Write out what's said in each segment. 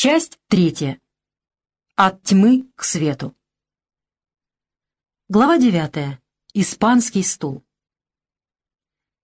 Часть третья. От тьмы к свету. Глава девятая. Испанский стул.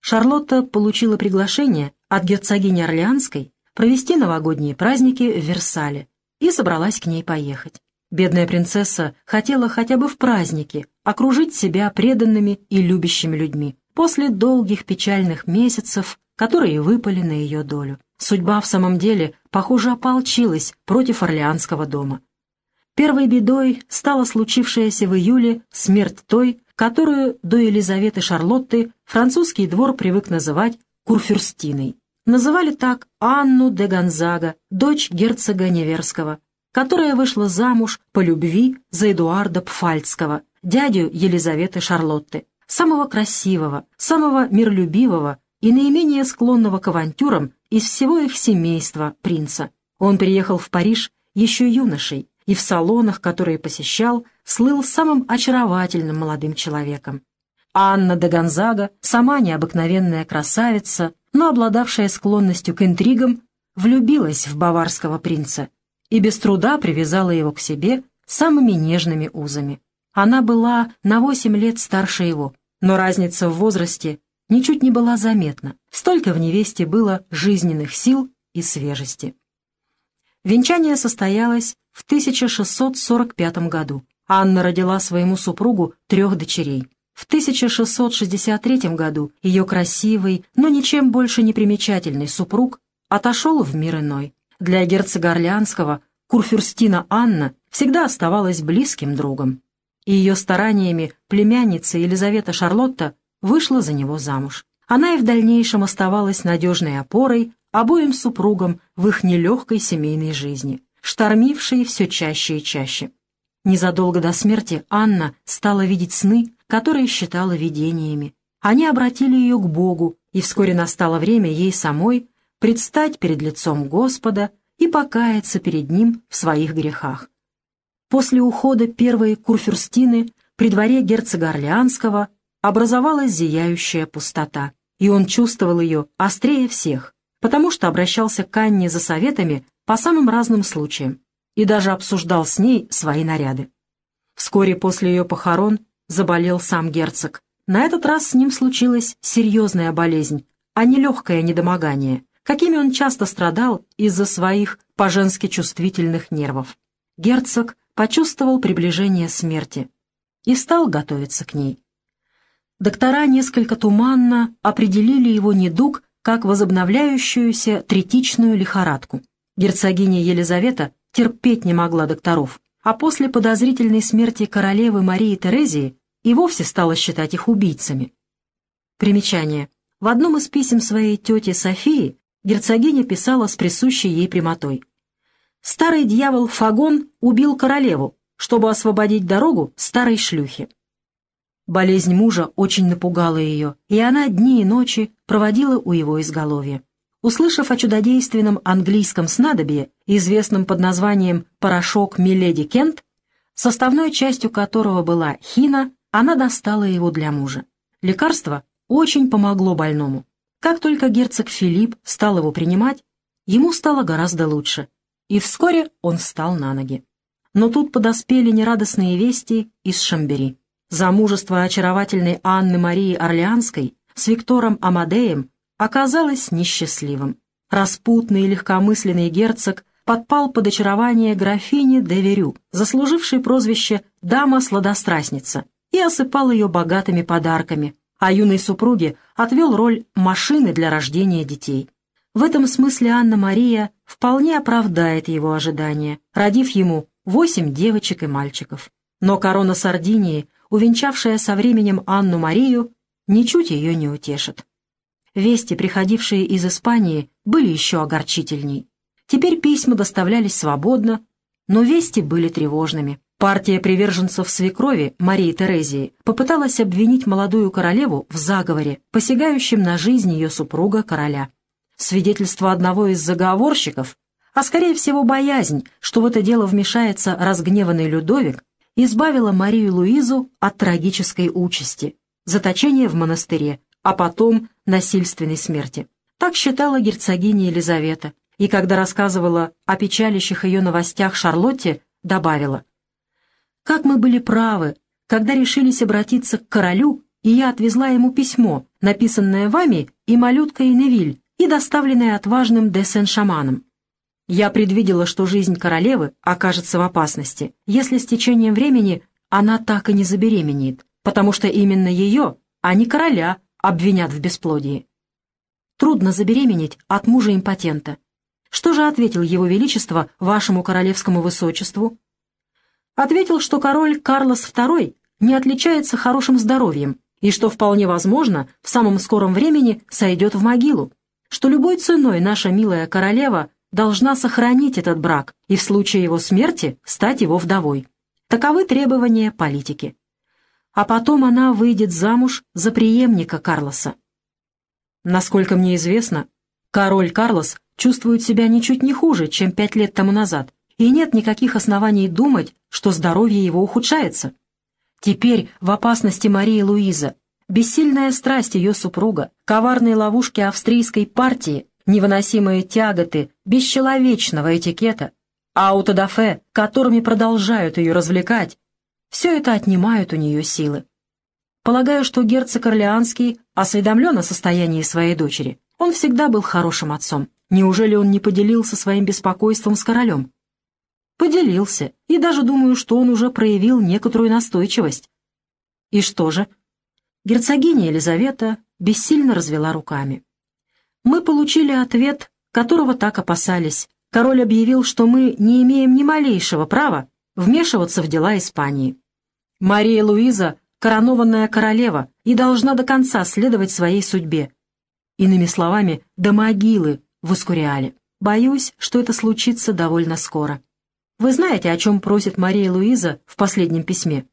Шарлотта получила приглашение от герцогини Орлеанской провести новогодние праздники в Версале и собралась к ней поехать. Бедная принцесса хотела хотя бы в праздники окружить себя преданными и любящими людьми после долгих печальных месяцев, которые выпали на ее долю. Судьба в самом деле, похоже, ополчилась против Орлеанского дома. Первой бедой стала случившаяся в июле смерть той, которую до Елизаветы Шарлотты французский двор привык называть Курфюрстиной. Называли так Анну де Гонзага, дочь герцога Неверского, которая вышла замуж по любви за Эдуарда Пфальцкого, дядю Елизаветы Шарлотты, самого красивого, самого миролюбивого и наименее склонного к авантюрам из всего их семейства принца. Он приехал в Париж еще юношей и в салонах, которые посещал, слыл самым очаровательным молодым человеком. Анна де Гонзага, сама необыкновенная красавица, но обладавшая склонностью к интригам, влюбилась в баварского принца и без труда привязала его к себе самыми нежными узами. Она была на восемь лет старше его, но разница в возрасте ничуть не была заметна. Столько в невесте было жизненных сил и свежести. Венчание состоялось в 1645 году. Анна родила своему супругу трех дочерей. В 1663 году ее красивый, но ничем больше не примечательный супруг отошел в мир иной. Для герцога Орлеанского Курфюрстина Анна всегда оставалась близким другом. И ее стараниями племянница Елизавета Шарлотта вышла за него замуж. Она и в дальнейшем оставалась надежной опорой обоим супругам в их нелегкой семейной жизни, штормившей все чаще и чаще. Незадолго до смерти Анна стала видеть сны, которые считала видениями. Они обратили ее к Богу, и вскоре настало время ей самой предстать перед лицом Господа и покаяться перед Ним в своих грехах. После ухода первой Курфюрстины при дворе герцога Орлеанского образовалась зияющая пустота, и он чувствовал ее острее всех, потому что обращался к Анне за советами по самым разным случаям и даже обсуждал с ней свои наряды. Вскоре после ее похорон заболел сам герцог. На этот раз с ним случилась серьезная болезнь, а не легкое недомогание, какими он часто страдал из-за своих по-женски чувствительных нервов. Герцог почувствовал приближение смерти и стал готовиться к ней доктора несколько туманно определили его недуг как возобновляющуюся третичную лихорадку. Герцогиня Елизавета терпеть не могла докторов, а после подозрительной смерти королевы Марии Терезии и вовсе стала считать их убийцами. Примечание. В одном из писем своей тети Софии герцогиня писала с присущей ей прямотой. «Старый дьявол Фагон убил королеву, чтобы освободить дорогу старой шлюхе». Болезнь мужа очень напугала ее, и она дни и ночи проводила у его изголовья. Услышав о чудодейственном английском снадобье, известном под названием «порошок Миледи Кент», составной частью которого была хина, она достала его для мужа. Лекарство очень помогло больному. Как только герцог Филипп стал его принимать, ему стало гораздо лучше, и вскоре он встал на ноги. Но тут подоспели нерадостные вести из Шамбери. Замужество очаровательной Анны Марии Орлеанской с Виктором Амадеем оказалось несчастливым. Распутный и легкомысленный герцог подпал под очарование графини де Верю, заслужившей прозвище «дама-сладострастница», и осыпал ее богатыми подарками, а юной супруге отвел роль машины для рождения детей. В этом смысле Анна-Мария вполне оправдает его ожидания, родив ему восемь девочек и мальчиков. Но корона Сардинии увенчавшая со временем Анну-Марию, ничуть ее не утешит. Вести, приходившие из Испании, были еще огорчительней. Теперь письма доставлялись свободно, но вести были тревожными. Партия приверженцев свекрови Марии Терезии попыталась обвинить молодую королеву в заговоре, посягающем на жизнь ее супруга короля. Свидетельство одного из заговорщиков, а скорее всего боязнь, что в это дело вмешается разгневанный Людовик, избавила Марию Луизу от трагической участи — заточения в монастыре, а потом насильственной смерти. Так считала герцогиня Елизавета, и когда рассказывала о печалящих ее новостях Шарлотте, добавила, «Как мы были правы, когда решились обратиться к королю, и я отвезла ему письмо, написанное вами и малюткой Невиль, и доставленное отважным де Сен-Шаманом. Я предвидела, что жизнь королевы окажется в опасности, если с течением времени она так и не забеременеет, потому что именно ее, а не короля, обвинят в бесплодии. Трудно забеременеть от мужа импотента. Что же ответил его величество вашему королевскому высочеству? Ответил, что король Карлос II не отличается хорошим здоровьем и что вполне возможно в самом скором времени сойдет в могилу, что любой ценой наша милая королева должна сохранить этот брак и в случае его смерти стать его вдовой. Таковы требования политики. А потом она выйдет замуж за преемника Карлоса. Насколько мне известно, король Карлос чувствует себя ничуть не хуже, чем пять лет тому назад, и нет никаких оснований думать, что здоровье его ухудшается. Теперь в опасности Мария Луиза, бессильная страсть ее супруга, коварные ловушки австрийской партии, невыносимые тяготы бесчеловечного этикета, аутодафе, которыми продолжают ее развлекать, все это отнимают у нее силы. Полагаю, что герцог Орлеанский осведомлен о состоянии своей дочери. Он всегда был хорошим отцом. Неужели он не поделился своим беспокойством с королем? Поделился, и даже думаю, что он уже проявил некоторую настойчивость. И что же? Герцогиня Елизавета бессильно развела руками. Мы получили ответ, которого так опасались. Король объявил, что мы не имеем ни малейшего права вмешиваться в дела Испании. Мария Луиза коронованная королева и должна до конца следовать своей судьбе. Иными словами, до могилы в Ускуриале. Боюсь, что это случится довольно скоро. Вы знаете, о чем просит Мария Луиза в последнем письме?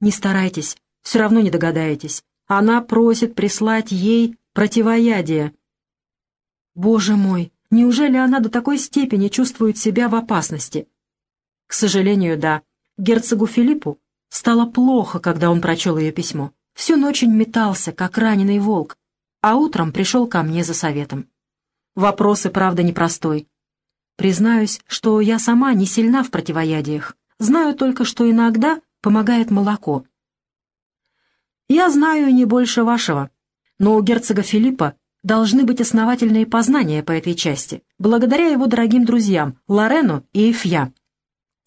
Не старайтесь, все равно не догадаетесь. Она просит прислать ей противоядие. Боже мой, неужели она до такой степени чувствует себя в опасности? К сожалению, да. Герцогу Филиппу Стало плохо, когда он прочел ее письмо. Всю ночь он метался, как раненый волк, а утром пришел ко мне за советом. Вопрос и правда непростой. Признаюсь, что я сама не сильна в противоядиях. Знаю только, что иногда помогает молоко. Я знаю не больше вашего, но у герцога Филиппа должны быть основательные познания по этой части, благодаря его дорогим друзьям Лорену и Эфья.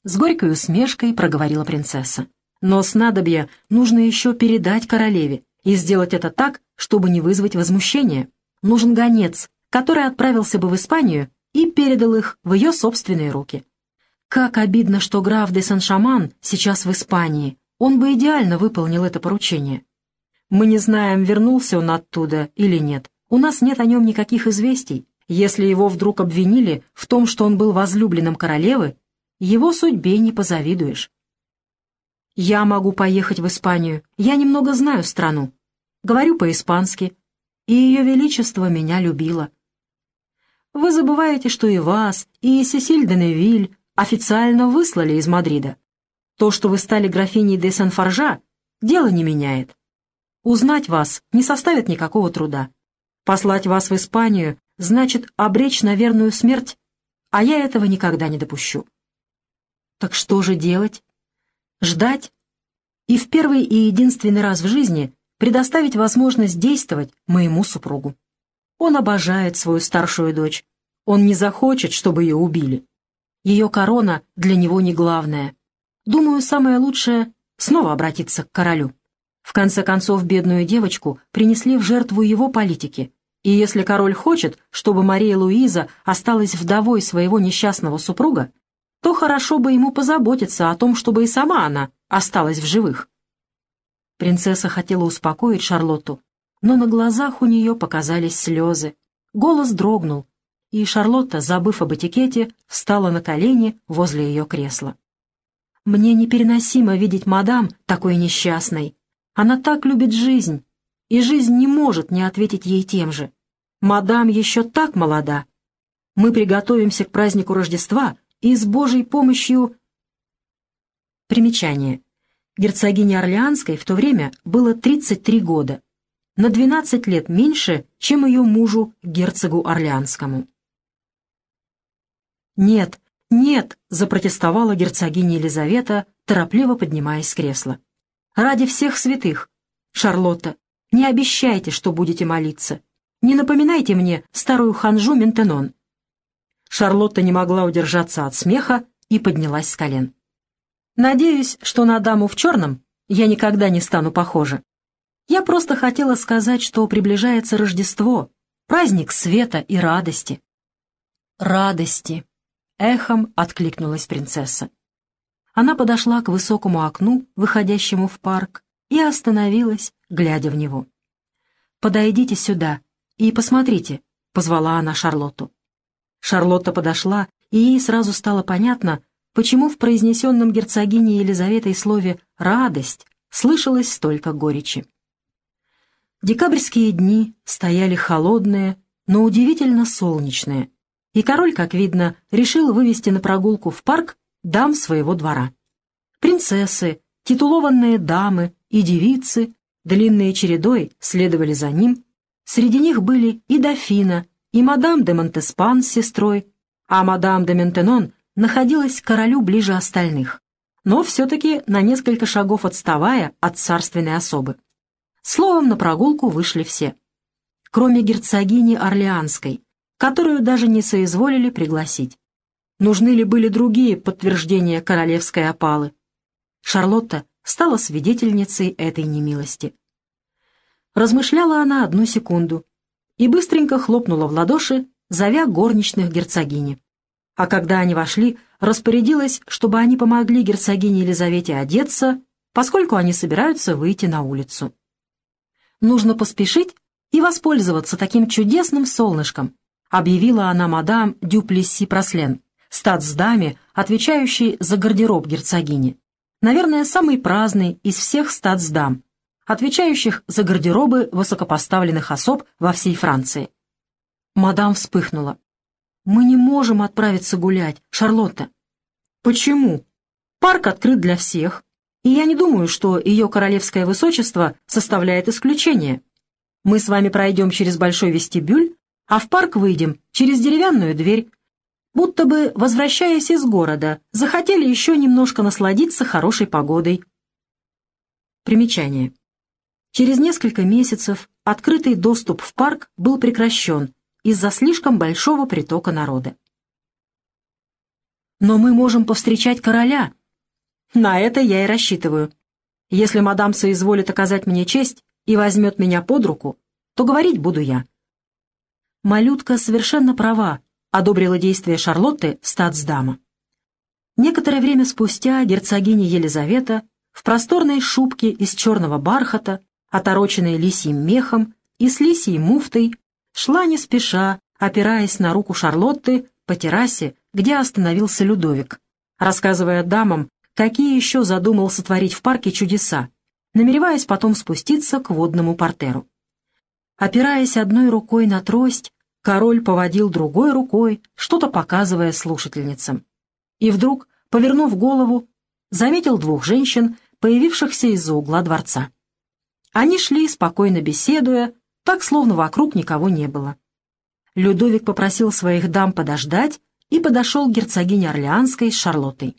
С горькой усмешкой проговорила принцесса. Но снадобье нужно еще передать королеве, и сделать это так, чтобы не вызвать возмущения. Нужен гонец, который отправился бы в Испанию и передал их в ее собственные руки. Как обидно, что граф де Сан-Шаман сейчас в Испании. Он бы идеально выполнил это поручение. Мы не знаем, вернулся он оттуда или нет. У нас нет о нем никаких известий. Если его вдруг обвинили в том, что он был возлюбленным королевы, его судьбе не позавидуешь. Я могу поехать в Испанию. Я немного знаю страну. Говорю по-испански. И Ее Величество меня любило. Вы забываете, что и вас, и Сесиль де Невиль официально выслали из Мадрида. То, что вы стали графиней де Сен-Форжа, дело не меняет. Узнать вас не составит никакого труда. Послать вас в Испанию значит обречь на верную смерть, а я этого никогда не допущу. Так что же делать? ждать и в первый и единственный раз в жизни предоставить возможность действовать моему супругу. Он обожает свою старшую дочь. Он не захочет, чтобы ее убили. Ее корона для него не главное. Думаю, самое лучшее — снова обратиться к королю. В конце концов, бедную девочку принесли в жертву его политики, и если король хочет, чтобы Мария Луиза осталась вдовой своего несчастного супруга, то хорошо бы ему позаботиться о том, чтобы и сама она осталась в живых. Принцесса хотела успокоить Шарлотту, но на глазах у нее показались слезы. Голос дрогнул, и Шарлотта, забыв об этикете, встала на колени возле ее кресла. «Мне непереносимо видеть мадам такой несчастной. Она так любит жизнь, и жизнь не может не ответить ей тем же. Мадам еще так молода. Мы приготовимся к празднику Рождества, и с Божьей помощью... Примечание. Герцогине Орлеанской в то время было 33 года, на 12 лет меньше, чем ее мужу, герцогу Орлеанскому. «Нет, нет!» — запротестовала герцогиня Елизавета, торопливо поднимаясь с кресла. «Ради всех святых! Шарлотта, не обещайте, что будете молиться. Не напоминайте мне старую ханжу Ментенон». Шарлотта не могла удержаться от смеха и поднялась с колен. «Надеюсь, что на даму в черном я никогда не стану похожа. Я просто хотела сказать, что приближается Рождество, праздник света и радости». «Радости!» — эхом откликнулась принцесса. Она подошла к высокому окну, выходящему в парк, и остановилась, глядя в него. «Подойдите сюда и посмотрите», — позвала она Шарлотту. Шарлотта подошла, и ей сразу стало понятно, почему в произнесенном герцогине Елизаветой слове «радость» слышалось столько горечи. Декабрьские дни стояли холодные, но удивительно солнечные, и король, как видно, решил вывести на прогулку в парк дам своего двора. Принцессы, титулованные дамы и девицы длинной чередой следовали за ним, среди них были и дофина, и мадам де Монтеспан с сестрой, а мадам де Ментенон находилась королю ближе остальных, но все-таки на несколько шагов отставая от царственной особы. Словом, на прогулку вышли все, кроме герцогини Орлеанской, которую даже не соизволили пригласить. Нужны ли были другие подтверждения королевской опалы? Шарлотта стала свидетельницей этой немилости. Размышляла она одну секунду и быстренько хлопнула в ладоши, зовя горничных герцогини. А когда они вошли, распорядилась, чтобы они помогли герцогине Елизавете одеться, поскольку они собираются выйти на улицу. «Нужно поспешить и воспользоваться таким чудесным солнышком», объявила она мадам Дюплесси Прослен, статсдаме, отвечающей за гардероб герцогини. Наверное, самый праздный из всех статсдам, отвечающих за гардеробы высокопоставленных особ во всей Франции. Мадам вспыхнула. «Мы не можем отправиться гулять, Шарлотта». «Почему?» «Парк открыт для всех, и я не думаю, что ее королевское высочество составляет исключение. Мы с вами пройдем через большой вестибюль, а в парк выйдем через деревянную дверь, будто бы, возвращаясь из города, захотели еще немножко насладиться хорошей погодой». Примечание. Через несколько месяцев открытый доступ в парк был прекращен из-за слишком большого притока народа. «Но мы можем повстречать короля!» «На это я и рассчитываю. Если мадам соизволит оказать мне честь и возьмет меня под руку, то говорить буду я». Малютка совершенно права, одобрила действия Шарлотты статсдама. Некоторое время спустя герцогиня Елизавета в просторной шубке из черного бархата отороченная лисьим мехом и с лисьей муфтой, шла не спеша, опираясь на руку Шарлотты по террасе, где остановился Людовик, рассказывая дамам, какие еще задумал сотворить в парке чудеса, намереваясь потом спуститься к водному портеру. Опираясь одной рукой на трость, король поводил другой рукой, что-то показывая слушательницам. И вдруг, повернув голову, заметил двух женщин, появившихся из-за угла дворца. Они шли, спокойно беседуя, так, словно вокруг никого не было. Людовик попросил своих дам подождать и подошел к герцогине Орлеанской с Шарлоттой.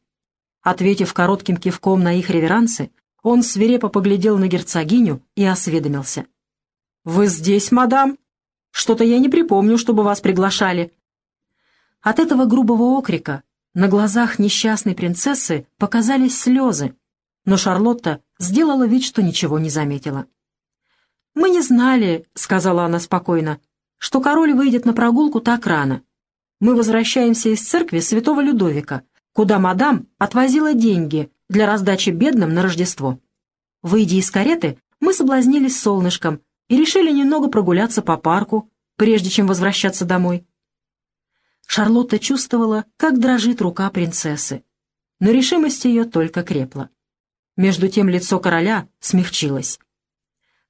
Ответив коротким кивком на их реверансы, он свирепо поглядел на герцогиню и осведомился. «Вы здесь, мадам? Что-то я не припомню, чтобы вас приглашали». От этого грубого окрика на глазах несчастной принцессы показались слезы, но Шарлотта сделала вид, что ничего не заметила. «Мы не знали», — сказала она спокойно, — «что король выйдет на прогулку так рано. Мы возвращаемся из церкви святого Людовика, куда мадам отвозила деньги для раздачи бедным на Рождество. Выйдя из кареты, мы соблазнились солнышком и решили немного прогуляться по парку, прежде чем возвращаться домой». Шарлотта чувствовала, как дрожит рука принцессы, но решимость ее только крепла. Между тем лицо короля смягчилось.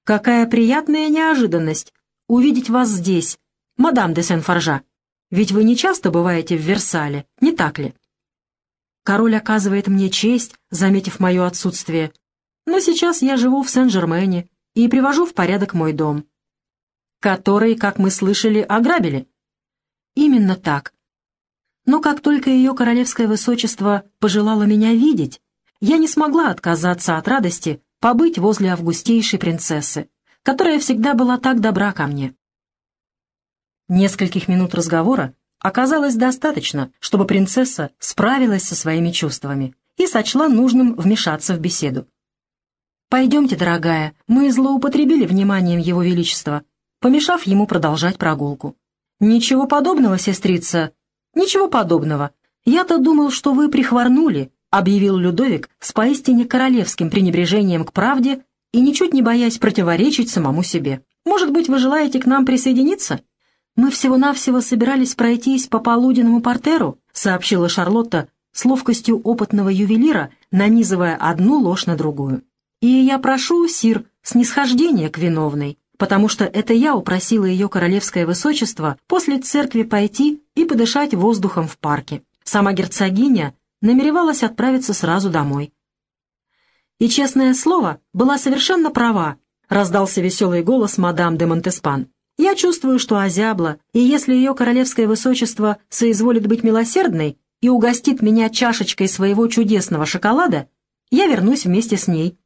«Какая приятная неожиданность увидеть вас здесь, мадам де Сен-Форжа. Ведь вы не часто бываете в Версале, не так ли?» Король оказывает мне честь, заметив мое отсутствие. Но сейчас я живу в Сен-Жермене и привожу в порядок мой дом, который, как мы слышали, ограбили. Именно так. Но как только ее королевское высочество пожелало меня видеть, я не смогла отказаться от радости побыть возле августейшей принцессы, которая всегда была так добра ко мне. Нескольких минут разговора оказалось достаточно, чтобы принцесса справилась со своими чувствами и сочла нужным вмешаться в беседу. «Пойдемте, дорогая, мы злоупотребили вниманием Его Величества», помешав ему продолжать прогулку. «Ничего подобного, сестрица, ничего подобного. Я-то думал, что вы прихворнули», объявил Людовик с поистине королевским пренебрежением к правде и ничуть не боясь противоречить самому себе. «Может быть, вы желаете к нам присоединиться?» «Мы всего-навсего собирались пройтись по полуденному портеру», сообщила Шарлотта с ловкостью опытного ювелира, нанизывая одну ложь на другую. «И я прошу, сир, снисхождения к виновной, потому что это я упросила ее королевское высочество после церкви пойти и подышать воздухом в парке. Сама герцогиня намеревалась отправиться сразу домой. И, честное слово, была совершенно права, раздался веселый голос мадам де Монтеспан. Я чувствую, что озябла, и если ее королевское высочество соизволит быть милосердной и угостит меня чашечкой своего чудесного шоколада, я вернусь вместе с ней.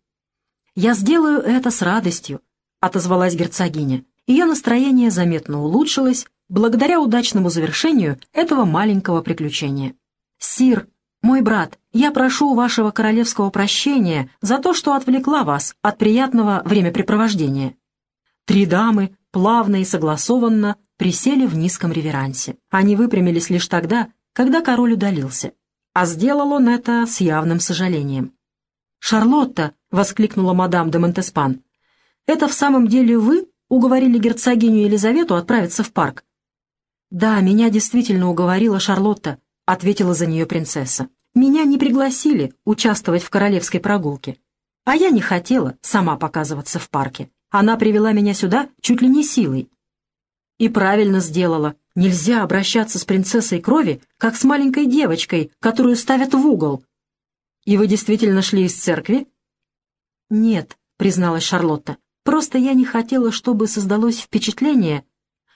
«Я сделаю это с радостью», — отозвалась герцогиня. Ее настроение заметно улучшилось благодаря удачному завершению этого маленького приключения. «Сир, мой брат, я прошу вашего королевского прощения за то, что отвлекла вас от приятного времяпрепровождения». Три дамы плавно и согласованно присели в низком реверансе. Они выпрямились лишь тогда, когда король удалился. А сделал он это с явным сожалением. «Шарлотта!» — воскликнула мадам де Монтеспан. «Это в самом деле вы уговорили герцогиню Елизавету отправиться в парк?» «Да, меня действительно уговорила Шарлотта», — ответила за нее принцесса. «Меня не пригласили участвовать в королевской прогулке, а я не хотела сама показываться в парке. Она привела меня сюда чуть ли не силой. И правильно сделала. Нельзя обращаться с принцессой крови, как с маленькой девочкой, которую ставят в угол. И вы действительно шли из церкви? Нет, призналась Шарлотта. Просто я не хотела, чтобы создалось впечатление,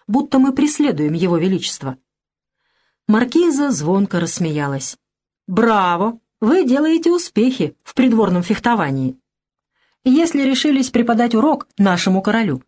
будто мы преследуем его величество. Маркиза звонко рассмеялась. «Браво! Вы делаете успехи в придворном фехтовании. Если решились преподать урок нашему королю,